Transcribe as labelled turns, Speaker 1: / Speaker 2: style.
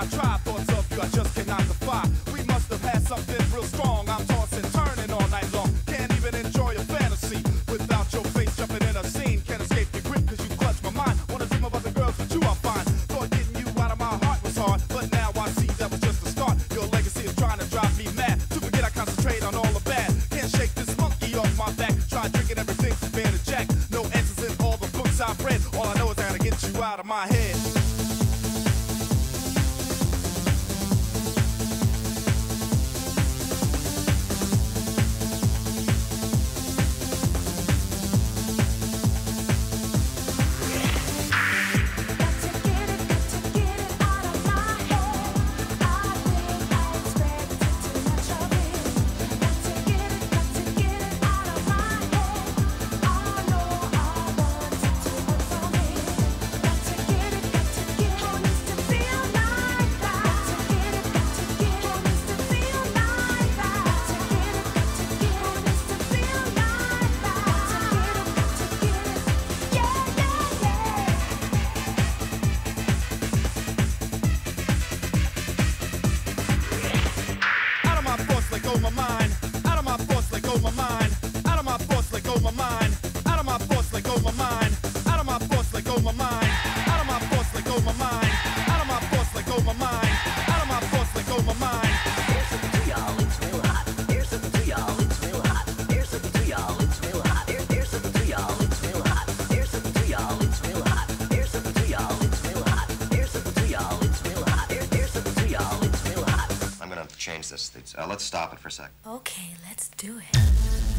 Speaker 1: I
Speaker 2: try. Thoughts of you I just cannot defy. We must have had something real strong. I'm tossing, turning all night long. Can't even enjoy a fantasy without your face jumping in a scene. Can't escape your grip because you clutch my mind. Wanna dream about the girls but you are fine. Thought getting you out of my heart was hard, but now I see that was just the start. Your legacy is trying to drive me mad. To forget I concentrate on all the bad. Can't shake this monkey off my back. Try drinking everything from Van Jack. No answers in all the books I've read. All I know is I gotta get you out of my head.
Speaker 1: my
Speaker 2: mind.
Speaker 3: change this. Uh, let's stop it for a sec.
Speaker 1: Okay, let's do it.